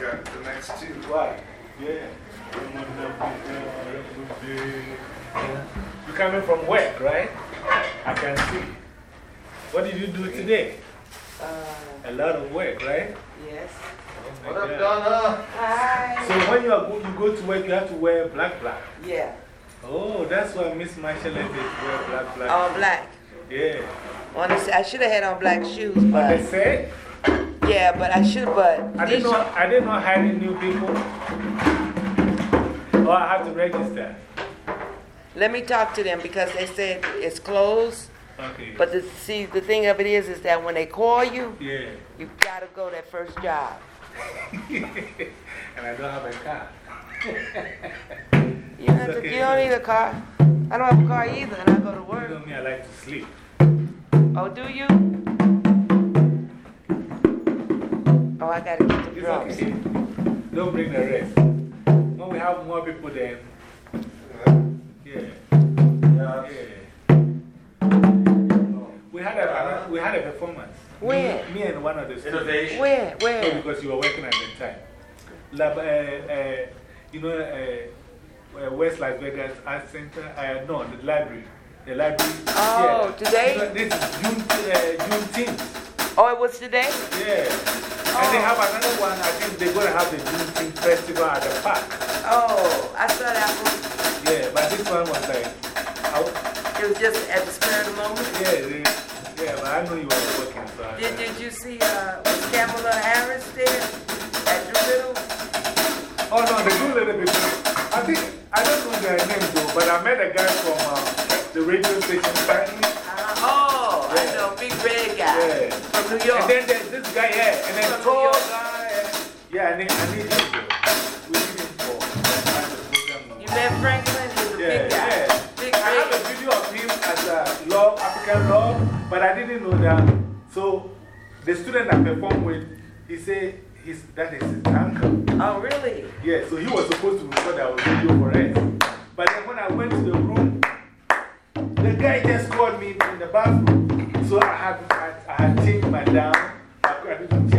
got the next two. Why? Yeah. You're coming from work, right? I can see. What did you do today? Uh, A lot of work, right? yes. Oh What up, God. Donna? Hi. So when you, are go, you go to work, you have to wear black, black. Yeah. Oh, that's why Miss Marshall is wear black, black. All black. Yeah. On the, I should have had on black shoes, But they but said, yeah, but I should. But I didn't know, I didn't know hiring new people. Oh, I have to register. let me talk to them because they said it's closed. Okay. But the, see, the thing of it is, is that when they call you, Yeah. you gotta go that first job. and I don't have a car. You, don't have to, okay, you don't need a car. I don't have a car either, and I go to work. You know me, I like to sleep. Oh, do you? Oh, I gotta get the It's drums. okay. Don't bring the rest. When we have more people, then. Yeah. Yeah. Yeah. We had a, we had a performance. Where? Me, me and one of the students. Innovation. Where? No, Where? because you were working at the time. Lab, uh, uh, you know, uh, uh, West Las Vegas Art Center? Uh, no, the library. The library. Oh, yeah. today? This is June, uh, Juneteenth. Oh, it was today? Yeah. And they have another one. I think they're going to have the Juneteenth festival at the park. Oh, I saw that one. Yeah, but this one was like, I It was just at the spur of the moment. yeah, they, yeah, but I know you were working, so I Did, did you see uh, was Kamala Harris there at Doolittle? Oh, no, the little bit. I think, I don't know their name though, but I met a guy from uh, the radio station, Stanley. Uh, oh, I Yeah. know, big red guy Yeah. from New York. And then there's this guy, yeah, and then From tall guy. and- Yeah, I need, I need him. We need him for that kind of program. you met Franklin? He was a Yeah, big guy. yeah. Big I have a video of him as a law, African law, but I didn't know that. So the student I performed with, he said his, that is his uncle. Oh, really? Yeah, so he was supposed to record our video for us. But then when I went to the the guy just called me in the bathroom. So I had, I, I had changed my down. I couldn't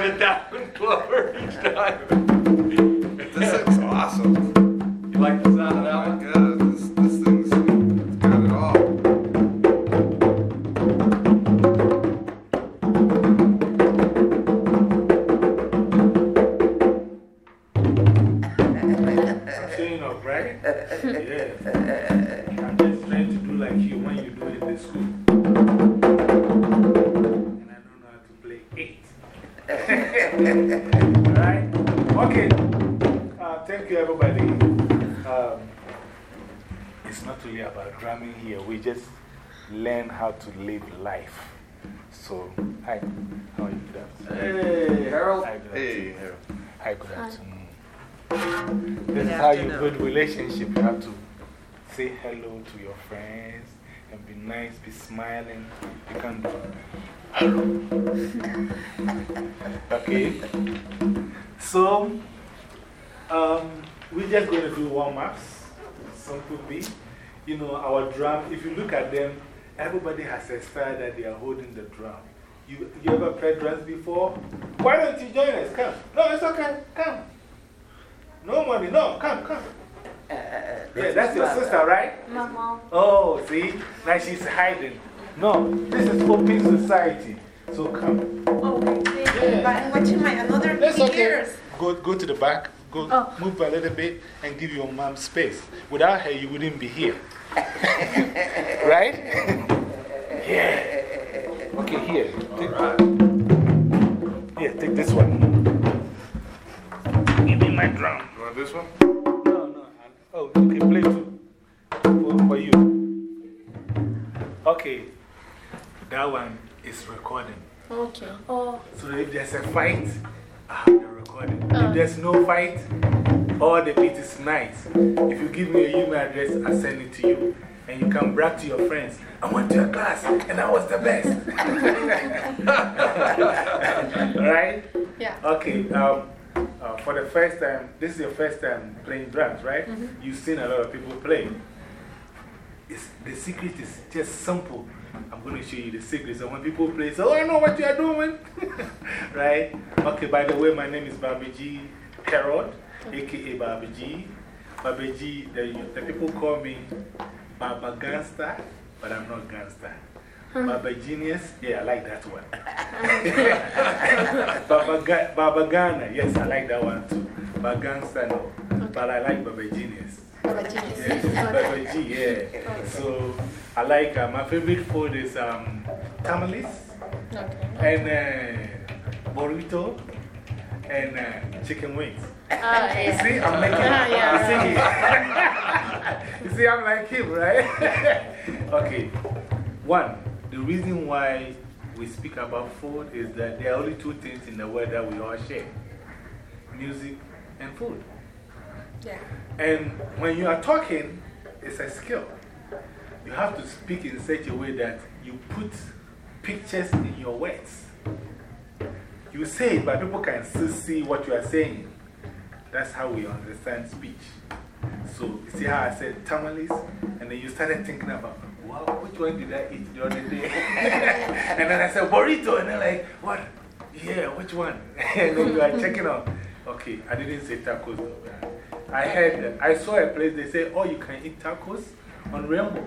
100,000 clovers. this looks awesome. You like this? Relationship. You have to say hello to your friends and be nice, be smiling. You can do hello. okay? So, um, we're just going to do warm ups. Some could be. You know, our drum, if you look at them, everybody has a style that they are holding the drum. You, you ever played drums before? Why don't you join us? Come. No, it's okay. Come. No money. No, come, come. Yeah, that's your sister, right? My mom. Oh, see? Now she's hiding. No, this is open society. So come. Oh, okay. Yeah. But I'm watching my another That's okay. years. Go, go to the back. Go, Oh. move a little bit and give your mom space. Without her, you wouldn't be here. right? yeah. Okay, here. Take, Here, take this one. Give me my drum. You want this one? No, no. I- Oh, okay, play two. For, for you. Okay. That one is recording. Okay. Oh, So if there's a fight, I have the recording. If there's no fight, all the beat is nice. If you give me a email address, I send it to you. And you can brag to your friends. I went to your class and I was the best. right? yeah. Okay. Um, uh, for the first time, this is your first time playing drums, right? -hmm. You've seen a lot of people play. It's, the secret is just simple. I'm going to show you the secret. So when people play, say, Oh, I know what you are doing. right? Okay, by the way, my name is Bobby G. Parrot, aka Bobby G. Bobby G, the, the people call me Baba Gangster, but I'm not gangster. Baba Genius, yeah, I like that one. Baba, Ga Baba Ghana, yes, I like that one too. Baba Gangster, no. But I like Baba Genius. Baba. Yes, Baba G, yeah. So I like uh, my favorite food is um, tamales Okay. and uh, burrito and uh, chicken wings. Ah, You see, I'm like him. Ah, yeah. You see, you see, I'm like him, right? okay. One, the reason why we speak about food is that there are only two things in the world that we all share music and food. Yeah. And when you are talking, it's a skill. You have to speak in such a way that you put pictures in your words. You say it, but people can still see what you are saying. That's how we understand speech. So, you see how I said tamales? And then you started thinking about, wow, which one did I eat the other day? and then I said, burrito. And then, like, what? Yeah, which one? and then you are checking out. Okay, I didn't say tacos. I heard, I saw a place, they say, oh, you can eat tacos on Rainbow.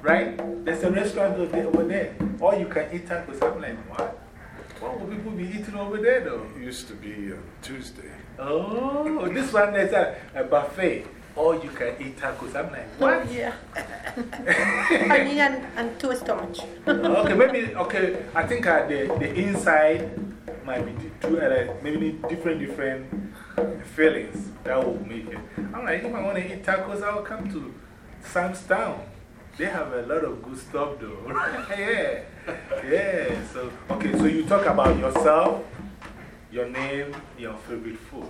Right? There's a restaurant over there. Or oh, you can eat tacos. I'm like, what? What will people be eating over there though? It used to be Tuesday. Oh, this one is a, a buffet. All you can eat tacos. I'm like, what? Yeah. I need and two stomach. okay, maybe, okay, I think uh, the, the inside might be two, uh, maybe different, different feelings that will make it. I'm like, if I want to eat tacos, I'll come to Sam's Town. They have a lot of good stuff, though. yeah. Yeah. So, okay, so you talk about yourself, your name, your favorite food.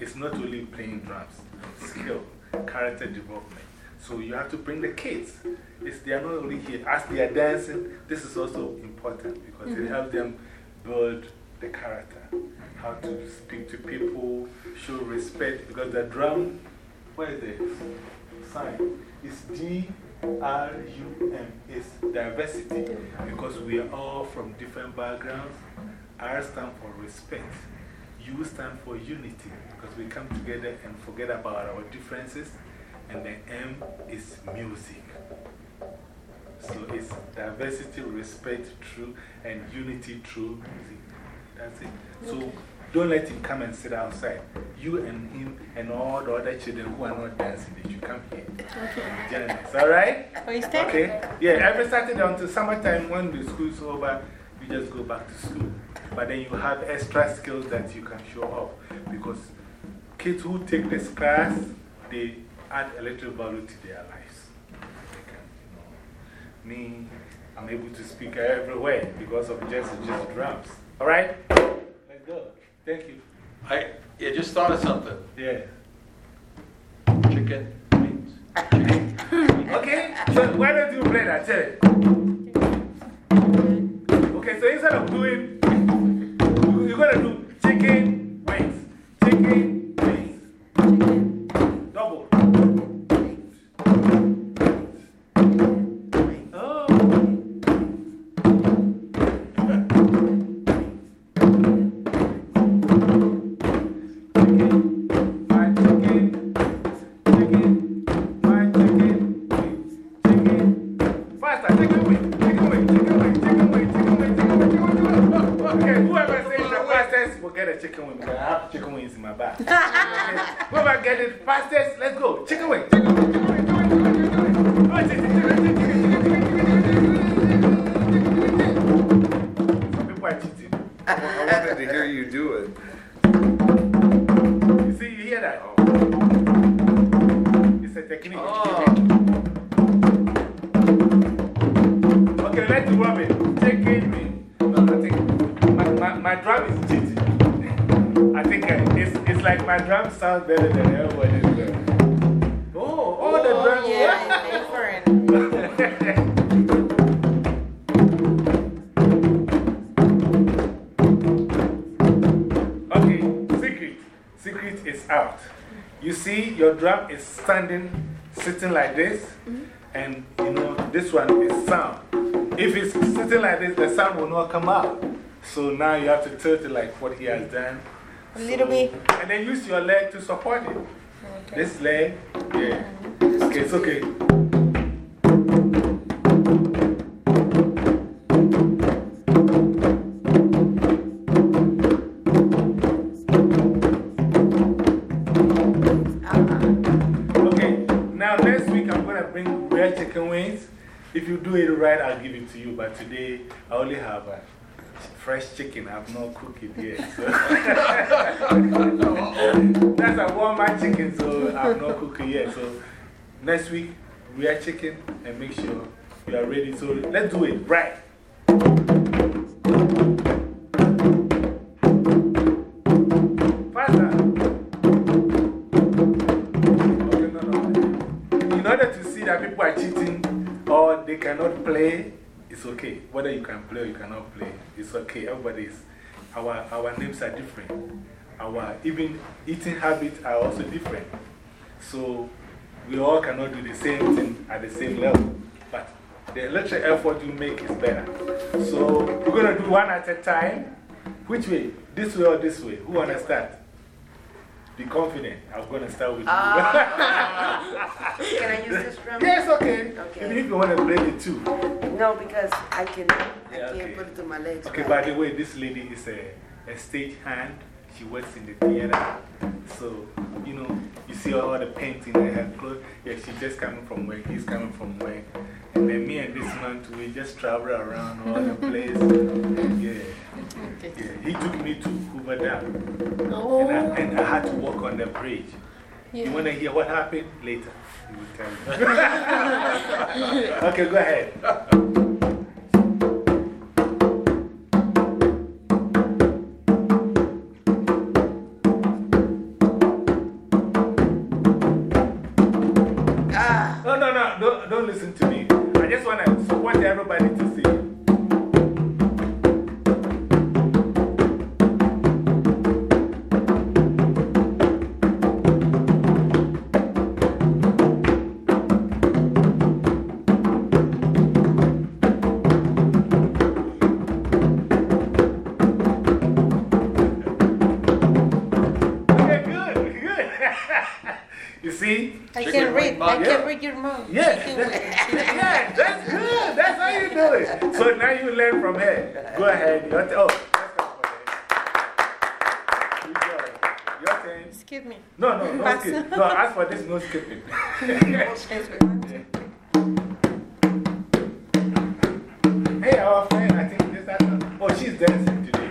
It's not only playing drums, skill, character development. So you have to bring the kids. It's, they are not only here. As they are dancing, this is also important because it mm-hmm. helps them build the character. How to speak to people, show respect. Because the drum, what is the sign? It's D R U M. It's diversity. Because we are all from different backgrounds. R stands for respect. U stands for unity because we come together and forget about our differences. And the M is music. So it's diversity, respect, true, and unity through music. That's it. So don't let him come and sit outside. You and him and all the other children who are not dancing, they should come here. Okay. Join us, all right? Okay. Yeah, every Saturday until summertime, when the school's over, you just go back to school. But then you have extra skills that you can show off. Because kids who take this class, they add a little value to their lives. Can, you know, me, I'm able to speak everywhere because of just, just drums. All right? Let's go. Thank you. I yeah, just thought of something. Yeah. Chicken wings. Chicken. Okay, so why don't you play that? Tell it. Okay, so instead of doing, you're going to do chicken not come out. So now you have to tilt it like what he has done. A little bit. And then use your leg to support it. This leg, yeah. Okay, it's. Okay, right, I'll give it to you. But today I only have a fresh chicken. I have not cooked it yet. That's a Walmart chicken, so I have not cooked it yet. So next week, rare chicken and make sure you are ready. So let's do it right. Or they cannot play, it's okay. Whether you can play or you cannot play, it's okay. Everybody's, our, our names are different. Our even eating habits are also different. So we all cannot do the same thing at the same level. But the little effort you make is better. So we're going to do one at a time. Which way? This way or this way? Who start? Be confident. I'm going to start with ah. you. Can I use this drum? yes, okay. Okay. Even if you want to play the two. No, because I, can, I Yeah, can't okay. put it to my legs. Okay, right. by the way, this lady is a, a stage hand. She works in the theater. So, you know, you see all the painting in her clothes. Yeah, she's just coming from work, he's coming from work. And then me and this man, too, we just travel around all the place. Yeah. Yeah, he took me to Hoover Dam. Oh. And, I, oh. and I had to walk on the bridge. You want to hear what happened? Later. He will tell you. okay, go ahead. As for this, no skipping. hey, our friend, I think this, that, oh, she's dancing today.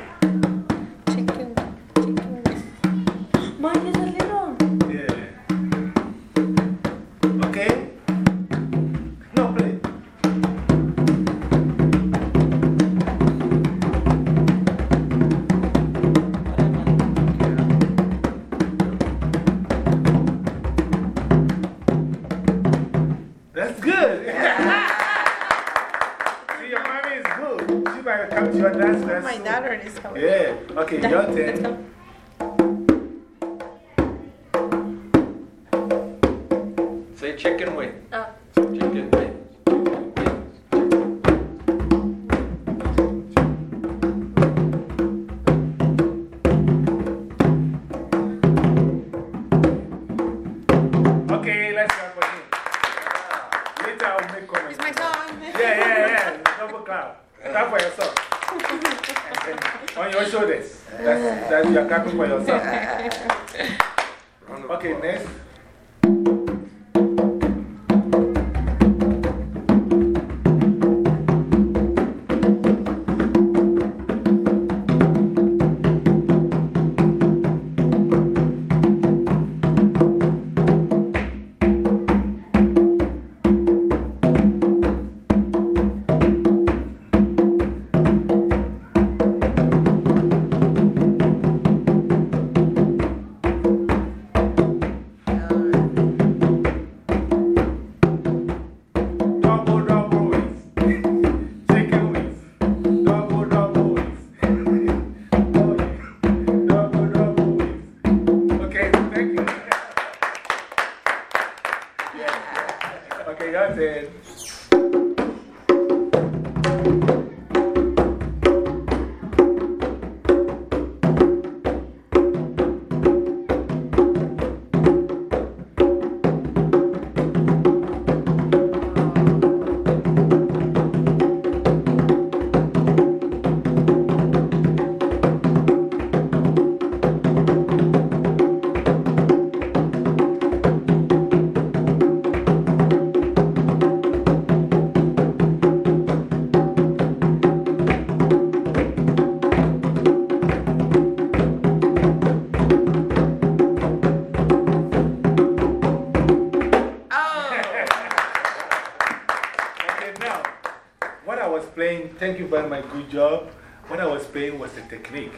Was the technique.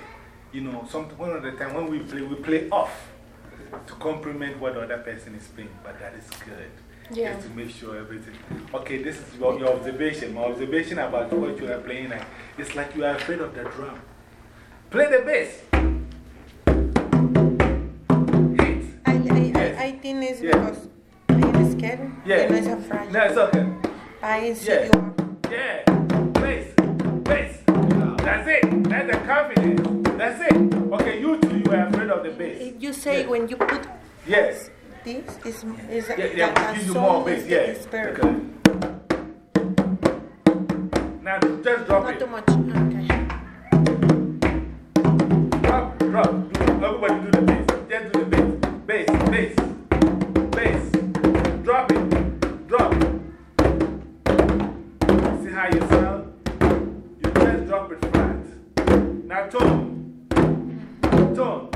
You know, some, one of the time when we play, we play off to complement what the other person is playing, but that is good. Yeah. Just to make sure everything. Okay, this is your, your observation. My observation about what you are playing, like, it's like you are afraid of the drum. Play the bass. Hit. I, I, Yes. I, I think it's Yeah. because I'm scared. Yeah. And I'm afraid. No, it's okay. I Yeah. insecure. Yeah. Bass. Bass. That's it. That's the confidence. That's it. Okay, you two, you are afraid of the bass. You say when you put. Yes. This is. is yeah, yeah, that give you more bass. Yes. Now just drop Not it. Not too much. Okay. Drop, drop. Everybody do the bass. Just do the bass. Bass, bass, bass. Drop it. Drop it. Now tone. Tone.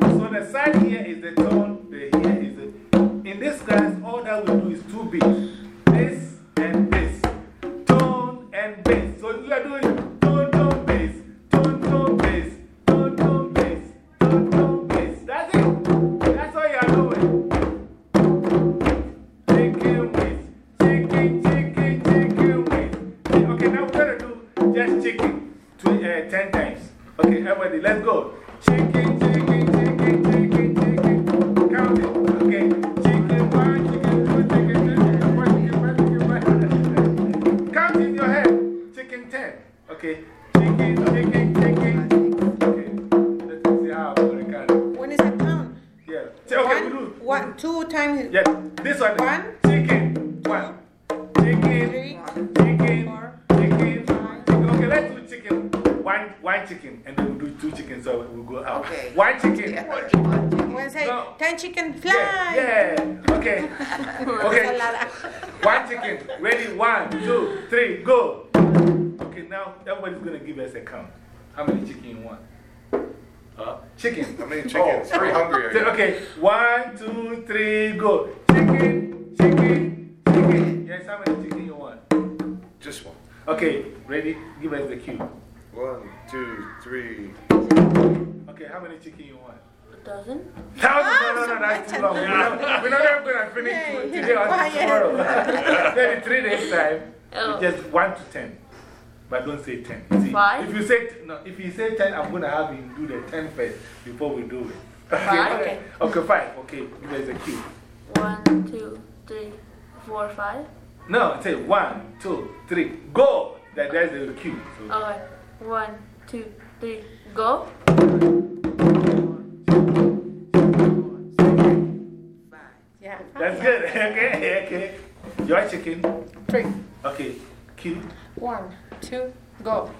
So the side here is the tone, the here is the. In this class, all that we do is two beats. Everybody, let's go. Just one to ten. But don't say ten. See, Five? If you say, no, if you say ten, I'm going to have you do the ten first before we do it. Okay? Five? Okay. Okay, five. Okay, give us the cue. One, two, three, four, five. No, say one, two, three, go. That, that's the cue. So, Okay. One, two, three, go. Yeah. that's good. Okay, okay. Your chicken. Three. Okay, cue. One, two, go.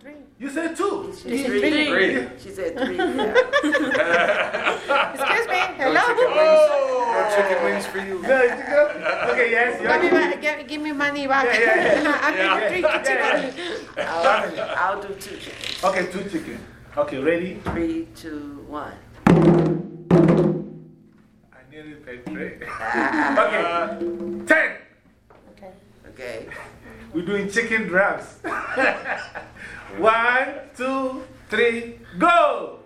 Three. You said two. This is Three. three. Three. She said three. Yeah. Excuse me. No Hello. chicken wings. No chicken wings for you. No, chicken. Okay, yes. Your Give me, chicken. give, give me money back. Yeah, yeah, I'm Yeah, three yeah, chicken. I'll, I'll do two chickens. Okay, two chicken. Okay, ready? Three, two, one. Okay, ten. Okay. Okay. We're doing chicken drums. One, two, three, go!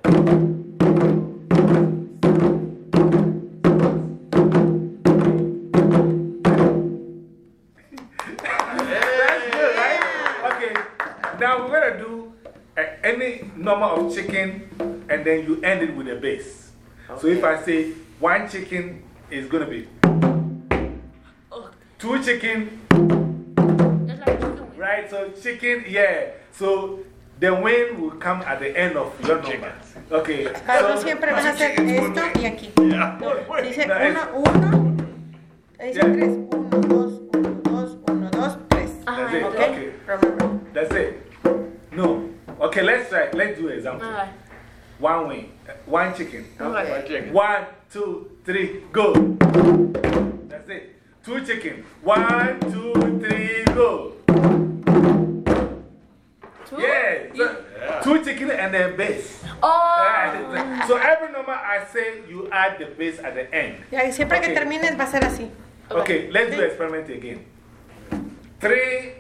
That's good, right? Okay, now we're to do uh, any number of chicken and then you end it with a bass. So if I say one chicken is going to be two chicken, like chicken. Right, so chicken, yeah. So the win will come at the end of your number. Okay. Pero So, siempre van a hacer esto y aquí. Dice No, es- uno, uno. Dice Yeah. tres. Uno, dos, uno, dos, uno, dos, tres. that's it. Okay? Okay. Remember. That's it. No. Okay, let's try. Let's do an example. Okay. One wing, one chicken. Okay. One chicken. One, two, three, go. That's it. Two chicken. One, two, three, go. Two? Yeah. So, Two chicken and then bass. Oh! So every number I say, you add the bass at the end. Ya, y siempre que Okay. termines va a ser así. Okay, let's do experiment again. Three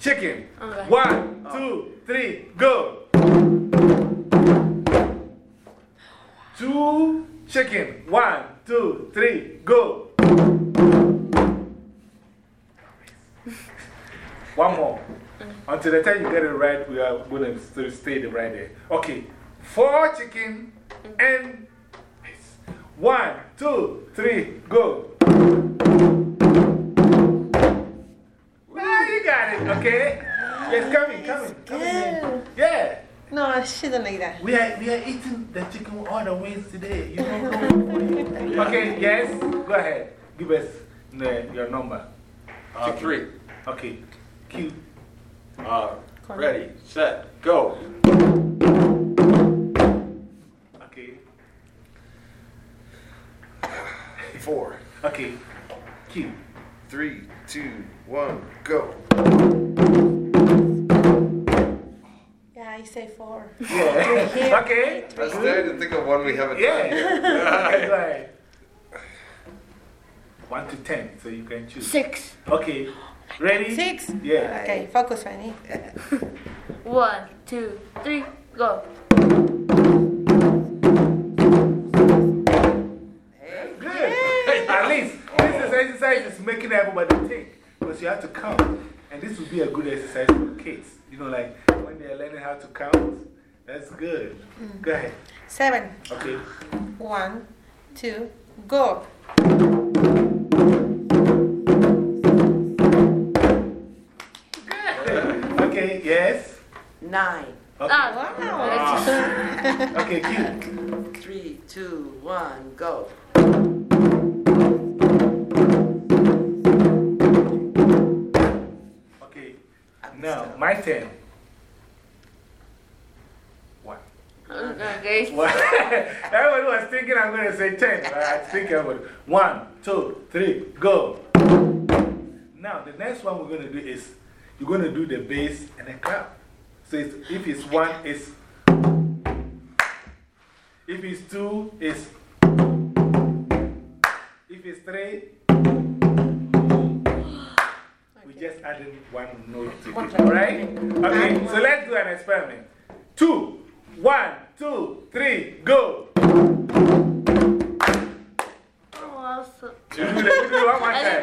chicken. Okay. One, two, three, go. Two chicken. One, two, three, go. One more. Until the time you get it right, we are going to stay right there. Okay. Four chicken and one, two, three, go. Ah, you got it, okay? Yes, coming, coming, coming. in. Yeah. No, she don't like that. We are, we are eating the chicken with all the wings today. You know, okay, yes, go ahead. Give us the, your number. Uh, three. Okay, cue. Uh, ready, set, go. Okay. Four. Okay. Q. Three, two, one, go. Yeah, I say four. Yeah. Here. okay. I was trying to think of one we haven't Yeah. done. okay, go. One to ten, so you can choose. Six. Okay. Ready? Six. Yeah. Okay, focus, Fanny. One, two, three, go. Good. At least this is exercise is making everybody think because you have to count. And this would be a good exercise for the kids. You know, like when they're learning how to count. That's good. Go ahead. Seven. Okay. One, two, go. Good. Okay, yes. Nine. Okay. Ah, Okay, Q. Three, two, one, go. My turn. One. okay. One. everybody was thinking I'm going to say 10. But I think everybody. One, two, three, go. Now, the next one we're going to do is you're going to do the bass and the clap. So it's, if it's one, it's. If it's two, it's. If it's three, just adding one note to it. Alright? Okay, so let's do an experiment. Two, one, two, three, go. Oh, awesome. We do, we do it one more time.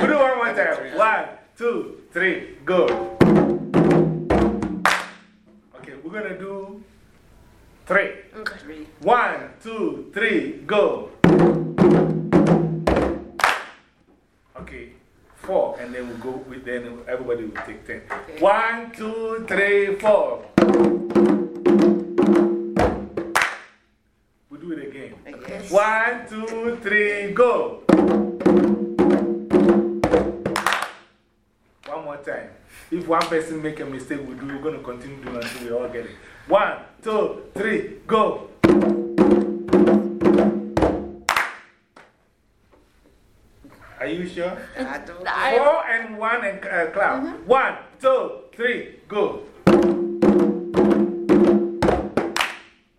We do it one more time. One, two, three, go. Okay, we're gonna do three. Okay. Three. One, two, three, go. And then we'll go with, then everybody will take ten. One, two, three, four. We do it again. Okay. One, two, three, go. One more time. If one person make a mistake, we do, we're going to continue doing until we all get it. One, two, three, go. You sure? I Four and one and uh, clap. One, two, three, go.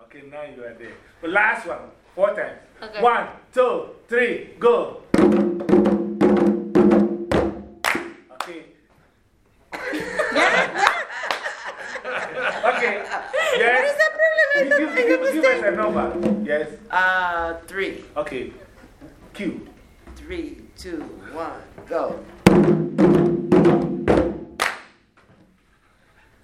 Okay, now you are there. The last one, four times. Okay. One, two, three, go. Okay. okay. Yes. What is the problem? I Give, don't give, give, give us a number. Yes. Uh, three. Okay. Q. Three, two, one, go.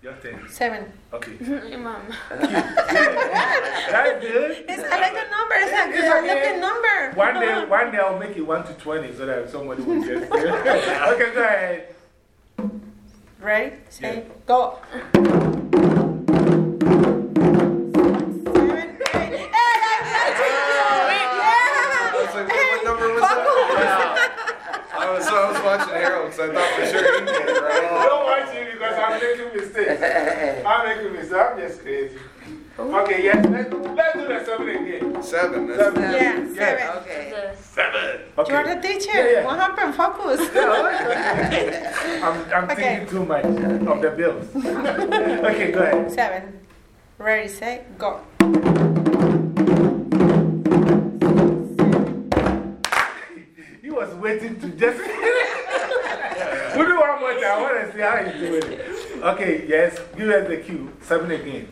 Your turn. Seven. Okay. Mom. That's good. It's, I like the number. It's a It's good okay. looking number. One day, one day I'll make it 1 to 20 so that somebody will just. okay, go ahead. Ready? Say Yeah. go. I'm making mistakes. I'm just crazy. Okay, yes, let's, let's do the seven again. Seven. That's, Seven. Yeah, Yeah. seven. Okay. The Seven. You're the teacher. Yeah, yeah. What happened? Focus. I'm, I'm Okay. thinking too much of the bills. okay, go ahead. Seven. Ready, say, go. He was waiting to just. we'll do one more time. I want to see how he's doing it. Okay, yes, give us the cue. Seven again.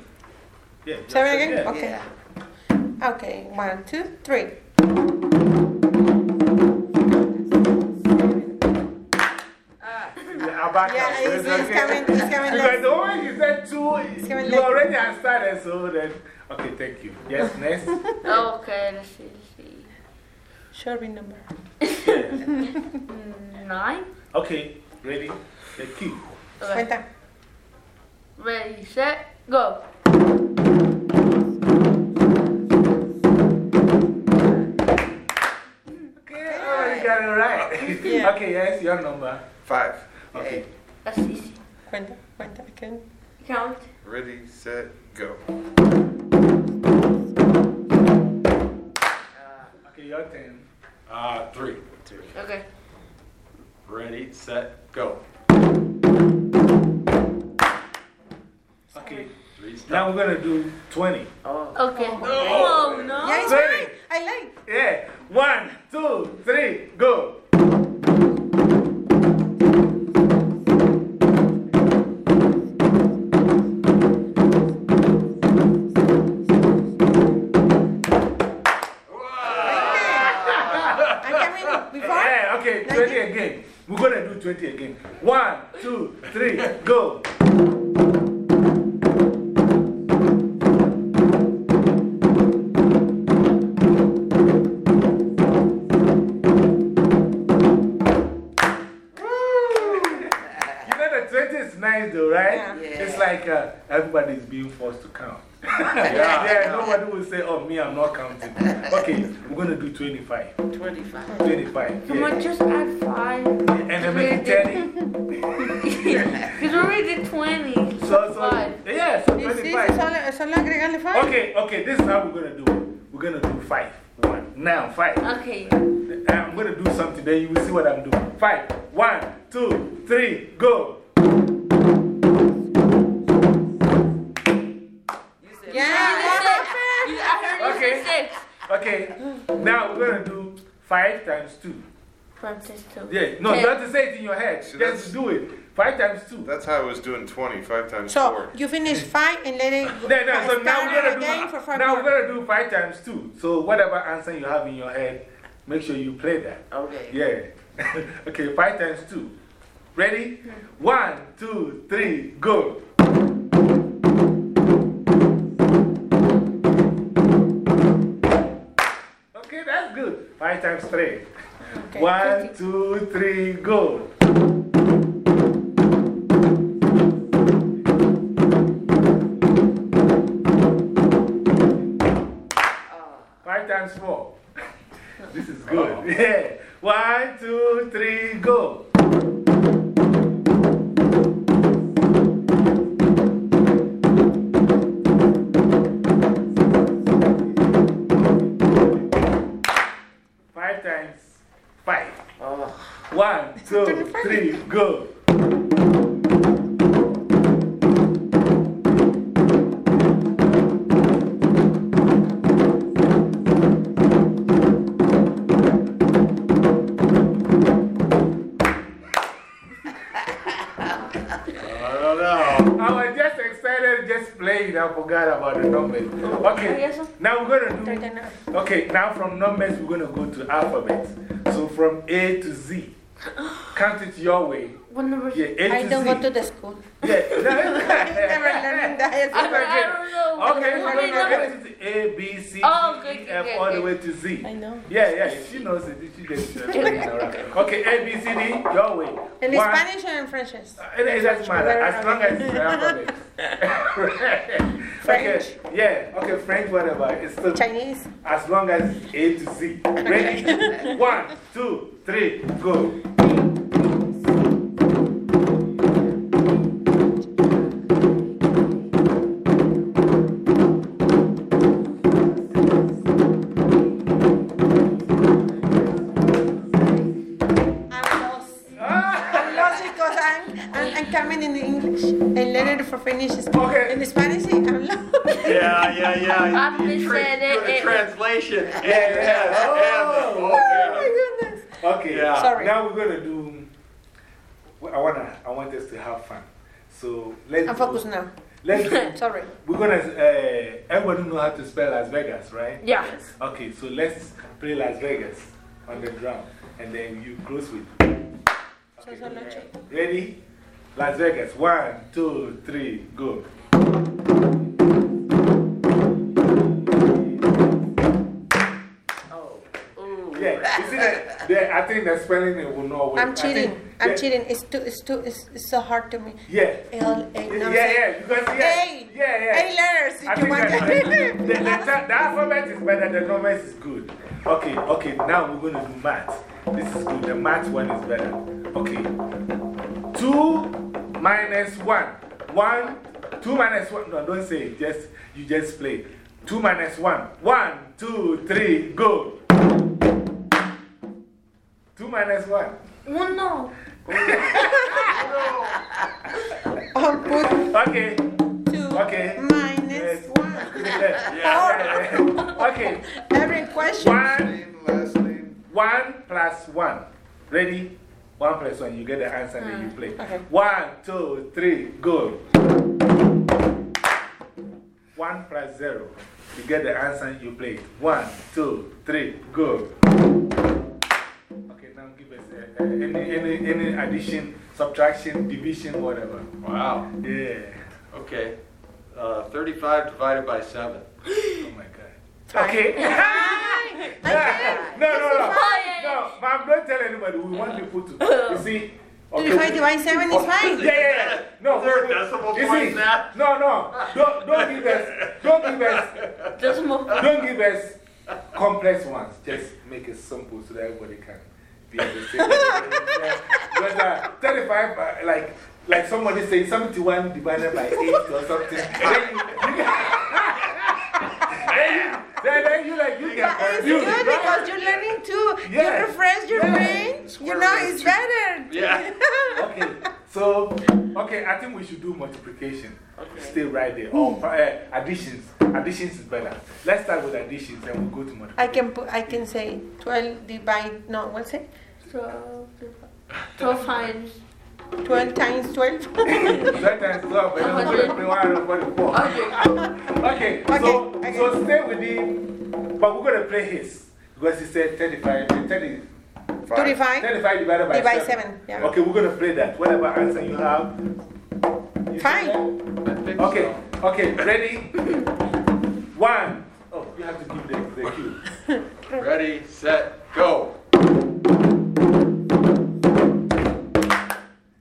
Yeah. just Seven again? yeah. Okay. Okay, one, two, three. Ah. Yeah, back Yeah, up. it's- it's okay? coming- it's coming Because less. the moment you said two, coming you already had started, so then. Okay, thank you. Yes, next. Oh, okay, let's see, let's see. Shelby number. Nine. Okay, ready? The cue. Okay. Cuenta. Ready, set, go. Okay, oh, you got it right. Yeah. okay, yes, your number. five. Okay. That's easy. Cuenta, cuenta again. Count. Ready, set, go. Okay, your turn. Uh, three. Three. Okay. Ready, set, go. Okay. Now we're going to do 20. Oh. Okay. Oh, no. Yeah, it's Ready? fine. I like. Yeah. One, two, three, go. Though. Yeah. It's like uh, everybody's being forced to count. yeah, nobody will say, oh, me, I'm not counting. Okay, we're going to do 25. 25. 25. Come yeah. on, just add five. And then make it 30. Because we already did 20. So, so, Five. yeah, so Sí, sí, 25. solo, solo agregarle five. Okay, okay, this is how we're going to do it. We're going to do five. One. Now, five. Okay. I'm going to do something, then you will see what I'm doing. Five. One, two, three, go. Okay, now we're going to do five times two. Francis, two. Yeah, no, you have to say it in your head. See, that's- Just do it. Five times two. That's how I was doing 20, five times So four. you finish five and let it go. No, no, so now we're gonna do, five now more. we're gonna do five times two. So whatever answer you have in your head, make sure you play that. Okay. Yeah. okay, five times two. Ready? One, two, three, go. Five times three. Okay, One, fifty. go. Oh. Five times four. This is good. Oh. Yeah. One, two, three, go. Two, three, go. I don't know. I was just excited, just playing. I forgot about the numbers. Okay, oh, now we're going to do. Okay, now from numbers, we're going to go to alphabets. So from A to Z. Count it your way. Number? Yeah, I don't go to the school. Yeah, Never learned that. I don't, I don't know. Okay, How so many we're going to go A, B, C, Oh, okay, F, okay, all the way to Z. I know. Yeah, yeah, she knows it. She just uh. Okay, A, B, C, D, your way. In One- Spanish or in French? It, it doesn't matter, as long as it's alphabet. French. Okay, yeah, okay, French, whatever. It's still Chinese? as long as A to Z. Ready? One, two, three, go. Wanna, I want us have fun. So let's. I'm focused now. Let's do, Sorry. We're going to. Uh, everybody know how to spell Las Vegas, right? Yeah. Okay, so let's play Las Vegas on the drum. And then you close with. So, so. Ready? Las Vegas. One, two, three, go. Yeah, you see that? the- I think the spelling it will not work. I'm cheating. I'm yeah, cheating. It's, too, it's, too, it's, it's so hard to me. Yeah. L, A, Yeah, no, yeah, because yeah. A. Yeah, yeah. A letters. I You think want that, the, that? the, the, the alphabet is better, the numbers is good. Okay, okay, now we're going to do math. This is good, the math one is better. Okay. 2 minus 1. 1, 2 minus 1. No, don't say it, just, you just play. 2 minus 1. 1, 2, 3, go. Minus 1. Uno. Oh, put Okay. two Okay. minus Yes. one. Yeah. Okay. Every question. One, Name, last name. one plus one. Ready? One plus one. You get the answer and then you ah, play. Okay. One, two, three, go. One plus zero. You get the answer and you play. One, two, three, go. Okay, now give us uh, uh, any, any, any addition, subtraction, division, whatever. Wow. Yeah. Okay. Uh, 35 divided by 7. Oh my God. Okay. I no, no, no. fine. No, ma'am, don't tell anybody. We want people to. You see? Okay. Thirty-five divided seven is fine. Yeah, yeah, yeah. No, Is there a decimal point see, now? No, no. Don't, don't give us, don't give us, Decimal. don't give us complex ones. Just make it simple so that everybody can be the same. Because uh, 35, uh, like, like somebody say 71 divided by 8 or something. Then you, you then, you, then, then you like, you get It's confused. good right? because you're learning too. Yeah. You refresh your Yeah. brain. Square You know, it's better. Yeah. Okay, so, okay, I think we should do multiplication. Stay right there. Or uh, additions. Additions is better. Let's start with additions and we'll go to multiplication. I can put, I can say 12 divide, no, what's it? Twelve. Twelve times. 12 times 12. That times 12, and then we're going to play 144. Okay. Okay, so, Okay, okay. so stay with him, but we're going to play his. Because he said 35, uh, 30, 35 35 divided by divide 7. 7. Yeah. Okay, we're going to play that. Whatever answer you have. You Fine. that? I think Okay, so. okay, ready? One. Oh, you have to give the, the cue. Ready, set, go.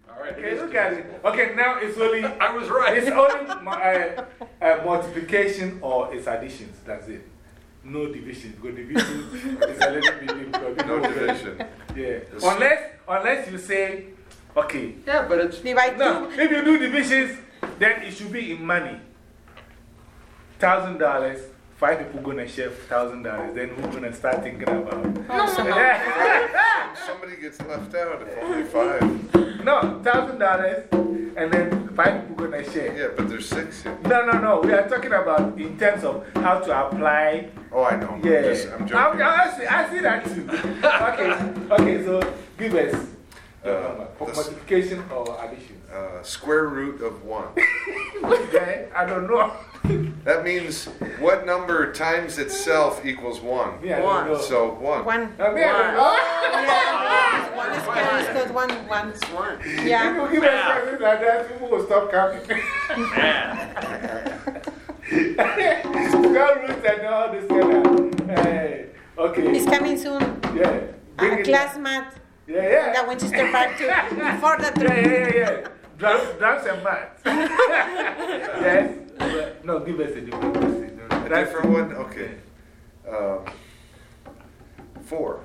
All right. Okay, look at it. Okay, now it's only, I was right. it's only mu- uh, uh, multiplication or it's additions. That's it. No division. Because division is a little bit difficult. No division. Yeah. Unless, unless you say, okay, Yeah, but it's. Divide no, 2. if you do divisions, then it should be in money. Thousand dollars, five people gonna share thousand dollars. Then who's gonna start thinking about Yeah. Somebody gets left out if only five. No, thousand dollars, and then five people gonna share. Yeah, but there's six here. No, no, no. We are talking about in terms of how to apply. Oh, I know. Yeah. Just- I'm I, joking. I, see, I see that too. okay, okay, so give us the Uh, Multiplication or addition? Uh, square root of one. Okay, I don't know. That means what number times itself equals one. Yeah, I One. don't know. So one. One. I mean, I don't know. One is one is good. One, one. It's one. Yeah. People give us something like that, people will stop coming. Square roots and all this kind of. Hey, okay. It's coming soon. Yeah. Bring Uh, it class math. Yeah, yeah. That Winchester Park too. Before the Yeah, yeah, yeah, yeah. Drums, drums and maths. yes? But, no, give us a different question. No, A different one? Okay. Um, four.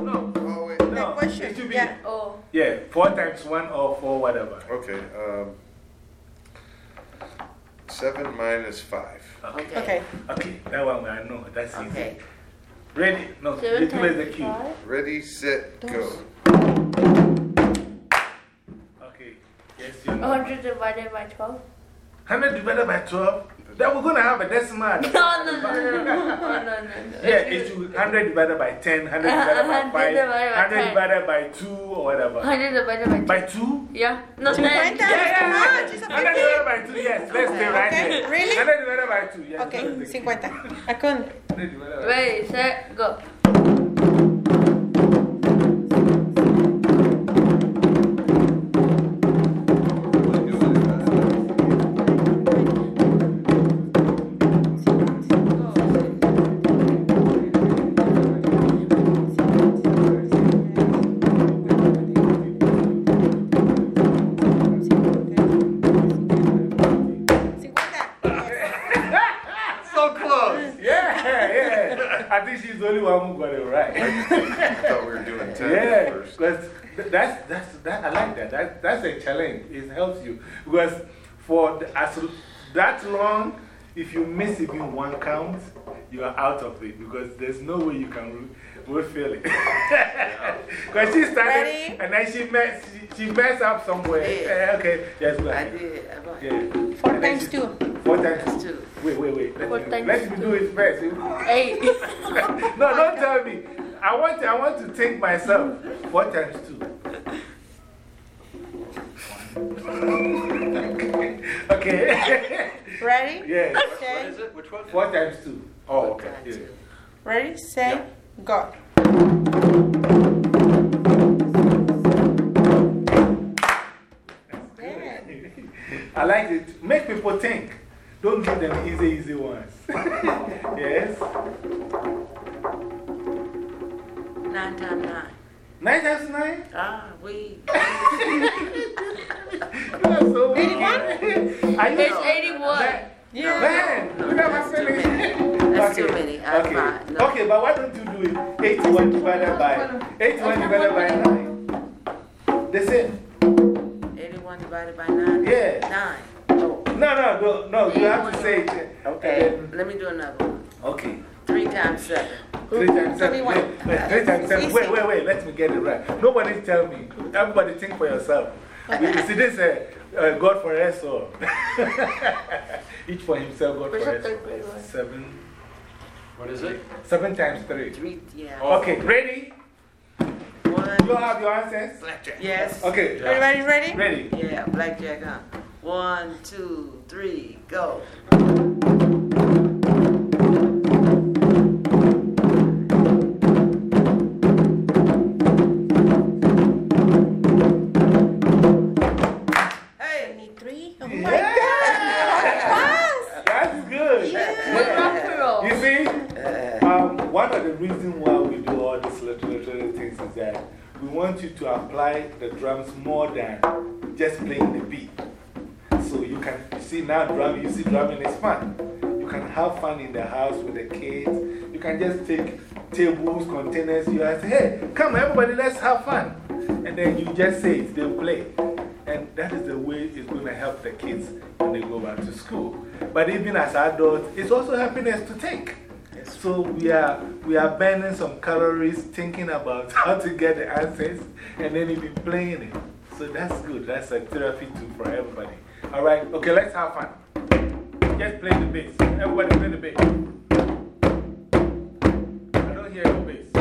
No, Oh, wait. no. question, It should be, yeah. Oh. yeah, four times one or four, whatever. Okay. Um, seven minus five. Okay. Okay. Okay, that one I know. That's easy. Okay. Ready? No, Seven give us the times key. Ready, set, go. Okay. Yes, you know. hundred divided by twelve. 100 divided by 12. Then we're going to have a decimal. No, no, no, no, no, no, no, no. Yeah, it's 100 divided by 10, 100 Uh, divided by 100 5, divided by 100 divided by 2 or whatever. Hundred divided by 2. By two. Yeah. No, Cinquenta. ten. Yeah, yeah, yeah. much. It's a 100 divided by 2, yes. Let's stay right there. really? 100 divided by 2, yes. Okay, that's the key. 50. Akun. 100 divided by Ready, set, go. That's, that's, that, I like that. that. That's a challenge. It helps you. Because for the, as, that long, if you miss even one count, you are out of it because there's no way you can refill it. Because she started Ready? and then she messed, she, she messed up somewhere. Yeah. Okay, yes, go ahead. I got- Yeah. Four And times she- two. Four times two. two. Wait, wait, wait. Let Four me, times let me do it first. Eight. no, don't tell me. I want, to, I want to think myself. Four times two. okay. Ready? yes. What Say, is it? Which one? Four times two. Oh, okay. Got Yeah. ready? Say, go. Yeah. I like it. Make people think. Don't give them easy, easy ones. yes? Nine times nine. Nine times nine? Ah, we. So weak. 81? Are you It's 81. Man, Yeah. man, you never That's too finished. many. That's too Okay, many. I Okay. five. No. okay, but why don't you do it 81 divided by 81 divided by 9? The same. 81 divided by 9? Yeah. 9. Oh, No, no, no, no, you have to say it. okay. Let me do another one. okay. 3 times 7. Three times seven. Wait, wait, three times seven. Wait, wait, wait. Let me get it right. Nobody tell me. Everybody think for yourself. You see, this uh, uh, God for us all. Each for himself, God Where's for us. third grade one? Seven. What is it? Seven times three. 3, yeah. Okay, ready? 1. You have your answers? Yes. Okay, Everybody ready? ready? Yeah, blackjack, huh? One, two, three, go. Drumming, you see drumming is fun. You can have fun in the house with the kids. You can just take tables, containers, you say, hey, come everybody, let's have fun. And then you just say it, they'll play. And that is the way it's going to help the kids when they go back to school. But even as adults, it's also happiness to think. So we are, we are burning some calories thinking about how to get the answers and then even playing it. So that's good. That's a therapy tool for everybody. All right, okay, let's have fun. Just play the bass. Everybody play the bass. I don't hear your bass.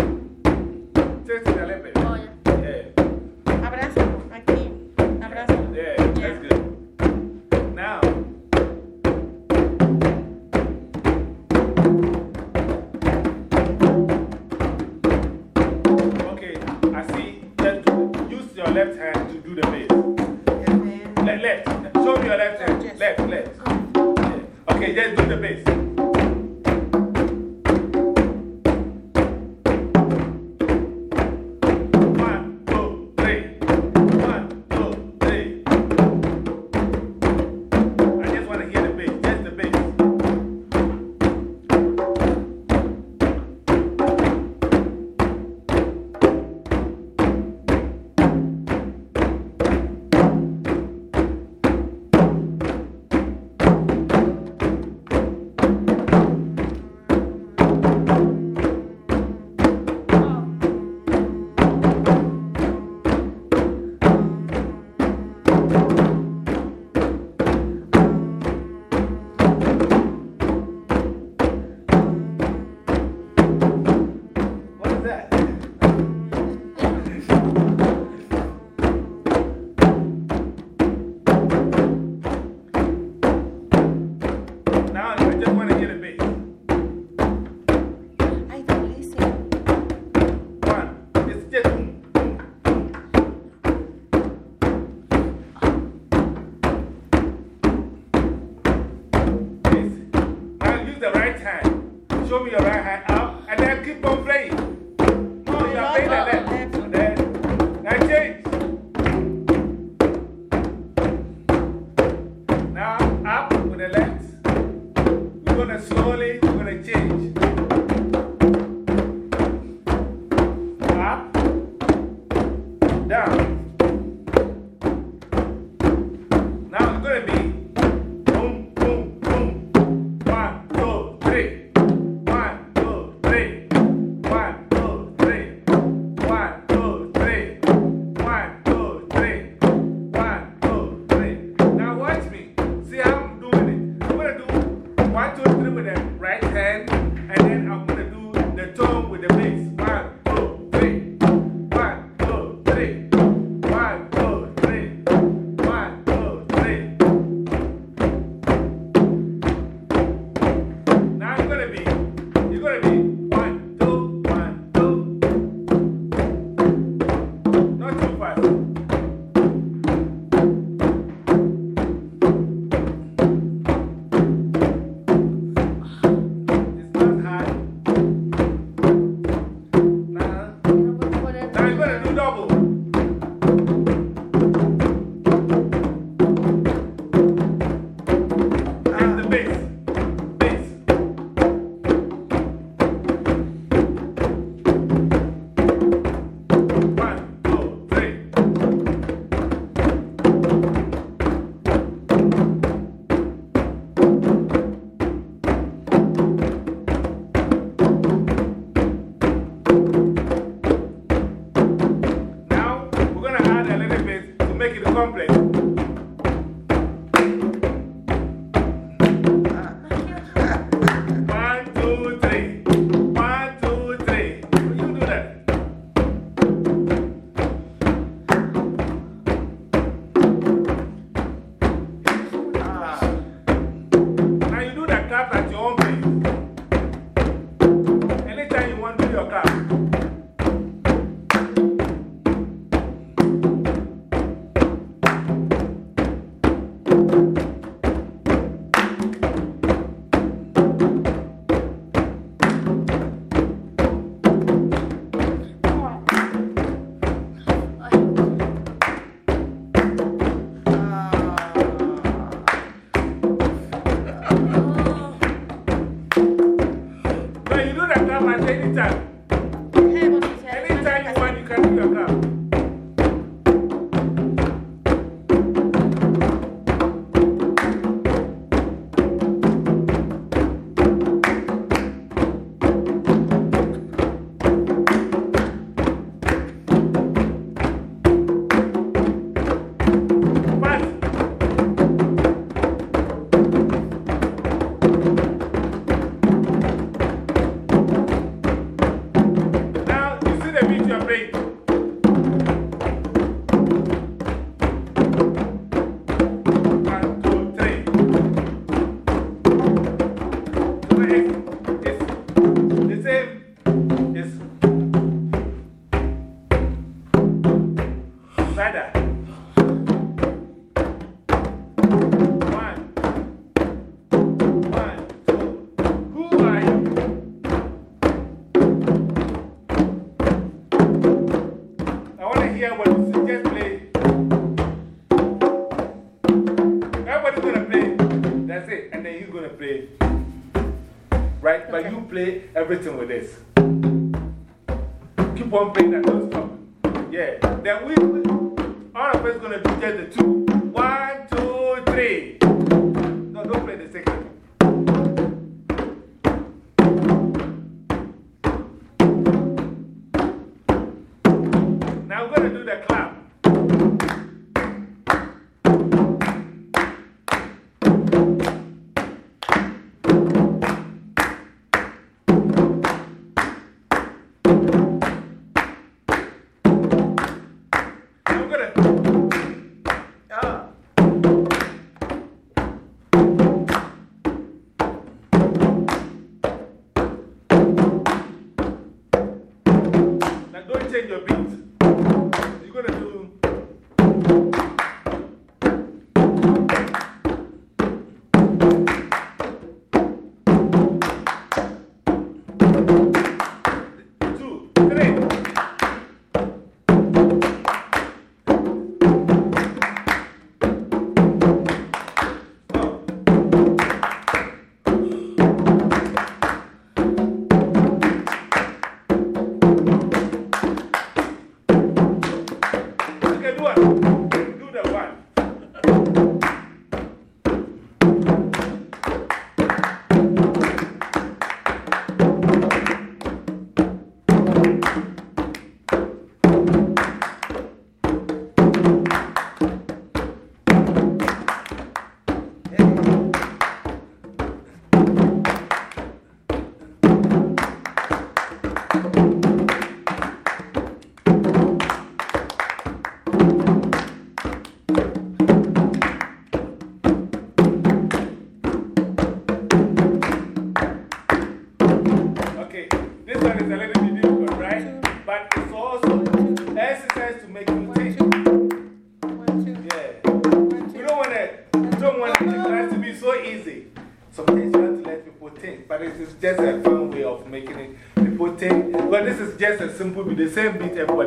Same beat everybody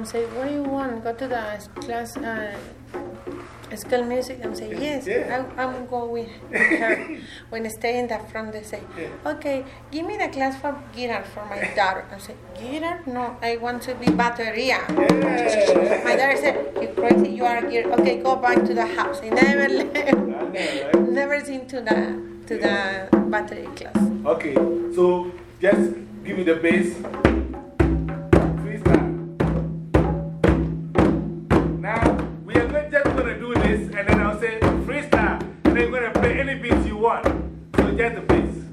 mom said, What do you want? Go to the class, uh, school music. I'm saying, Yes, Yeah. I, I'm going with her. when I stay in the front, they say, Yeah. Okay, give me the class for guitar for my daughter. I said, Guitar? No, I want to be bateria. Yeah. My daughter said, You crazy, you are here. Okay, go back to the house. I never left. I know, right? Never seen to the to the battery class. Okay, so just give me the bass. Play any beats you want. So just the bass.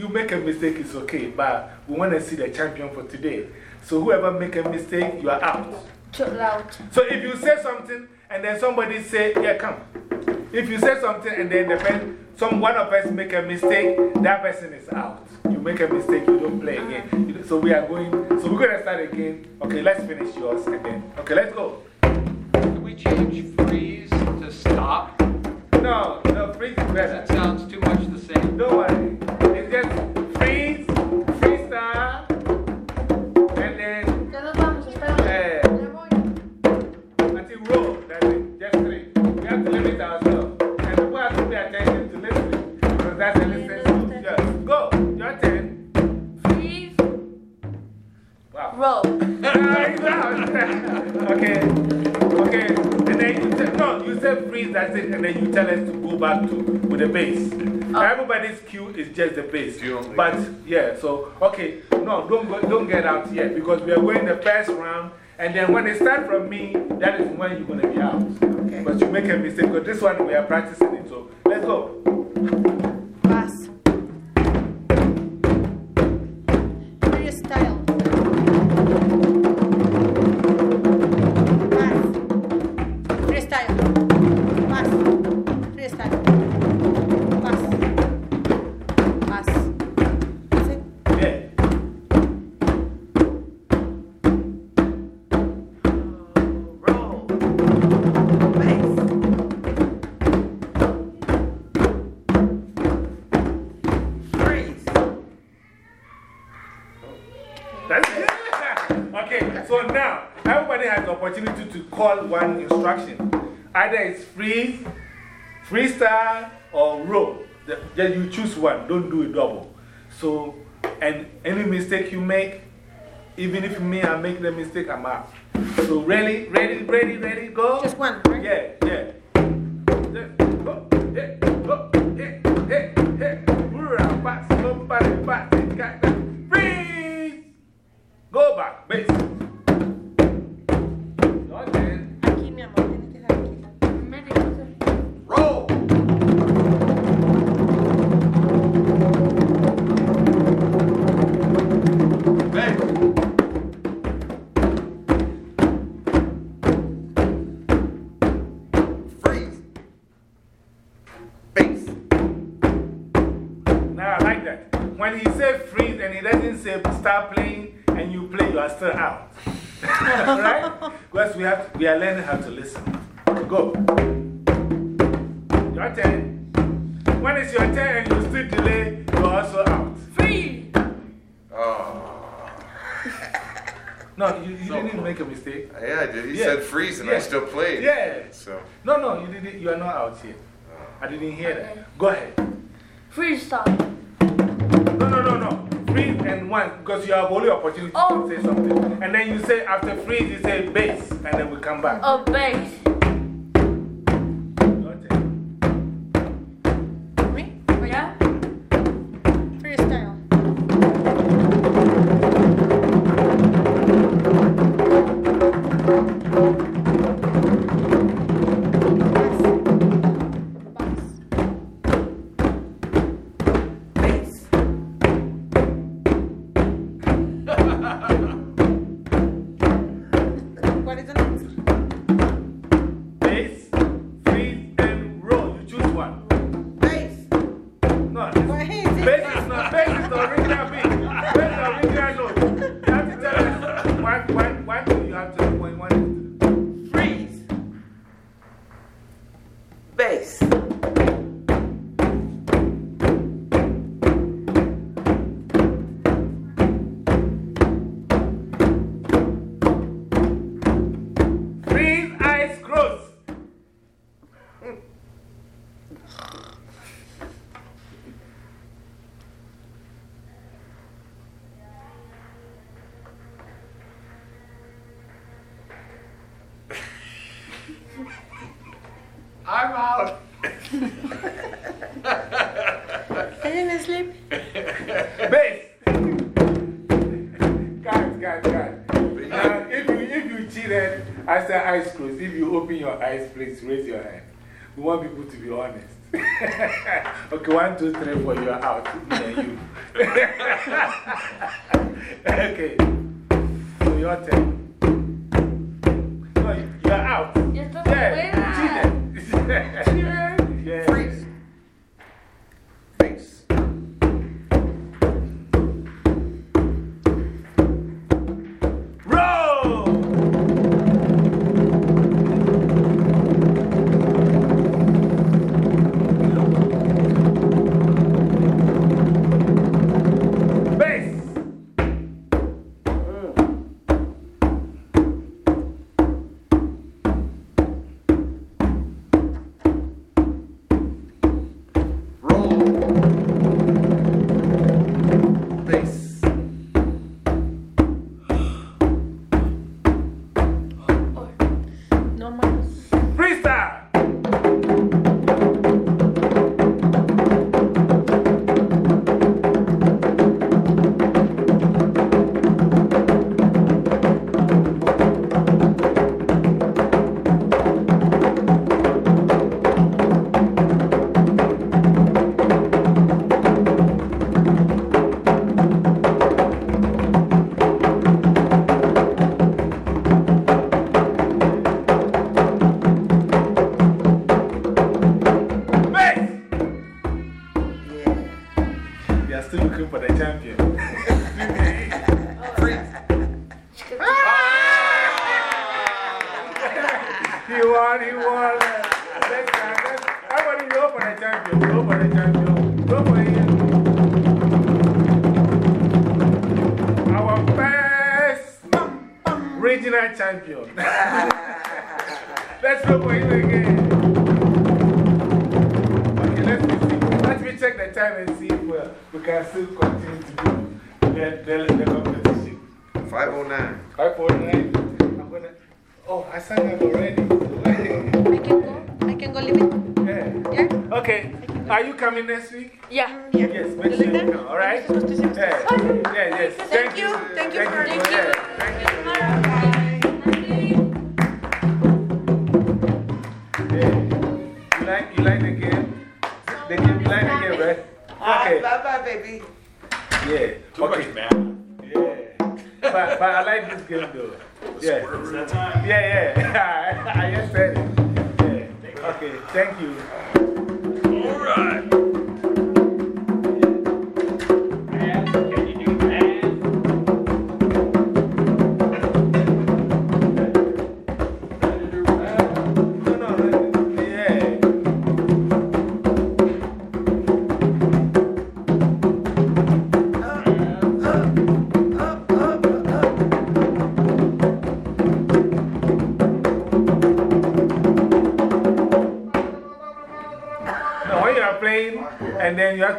You make a mistake, it's okay, but we want to see the champion for today. So whoever make a mistake, you are out. Chill out. So if you say something and then somebody say, yeah, come. If you say something and then the person, some one of us make a mistake, that person is out. You make a mistake, you don't play again. Uh-huh. So we are going, so we're going to start again. Okay, let's finish yours and then, okay, let's go. Can we change freeze to stop? No, no, freeze is better. That sounds too much the same. Don't worry. Just freeze, freestyle, and then Ya nos vamos, espera. eh, until roll. That's it. Just three. We have to limit ourselves. And people have to pay attention to listening. Because that's a listening to. Yeah. Go. Your turn. Freeze. Wow. Roll. okay. Okay. No, you say freeze, that's it. And then you tell us to go back to with the bass. Oh. Everybody's cue is just the bass. But yeah, so, okay. No, don't, go, don't get out yet because we are going the first round. And then when they start from me, that is when you're going to be out. Okay. But you make a mistake because this one we are practicing it. So let's go. okay, so now everybody has the opportunity to call one instruction. Either it's free, freestyle, or row. Then you choose one, don't do it double. So, and any mistake you make, even if me I make the mistake, I'm out. So, ready, ready, ready, ready, go. Just one, right? Yeah, yeah. out here. I didn't hear that. Go ahead. Freestyle. No, no, no, no. Freeze and one, because you have only opportunity to oh. say something. And then you say, after freeze, you say bass, and then we come back. Oh, bass. vez two, three, four, you are out.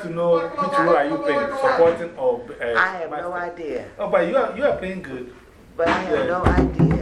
to know which role are you playing, supporting or? Uh, I have no idea. Oh, but you are, you are playing good. But I have no idea.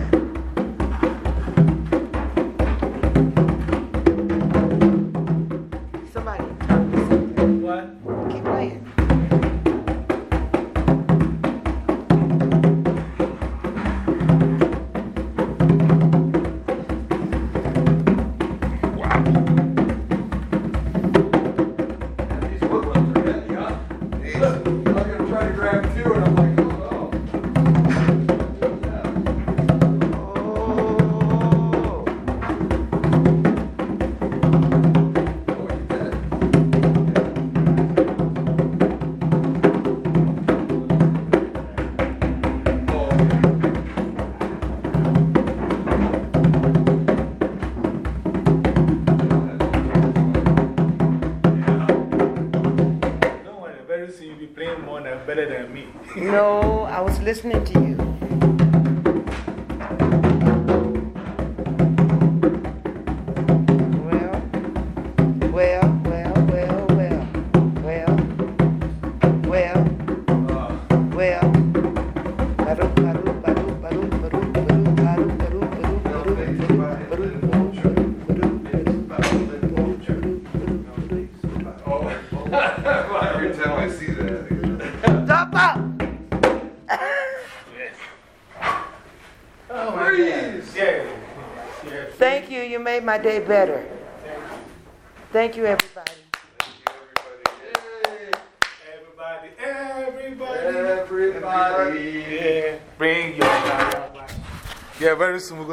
made my day better. Thank you, everybody. Everybody, everybody, everybody, everybody. Yeah. bring your. Yeah, very soon.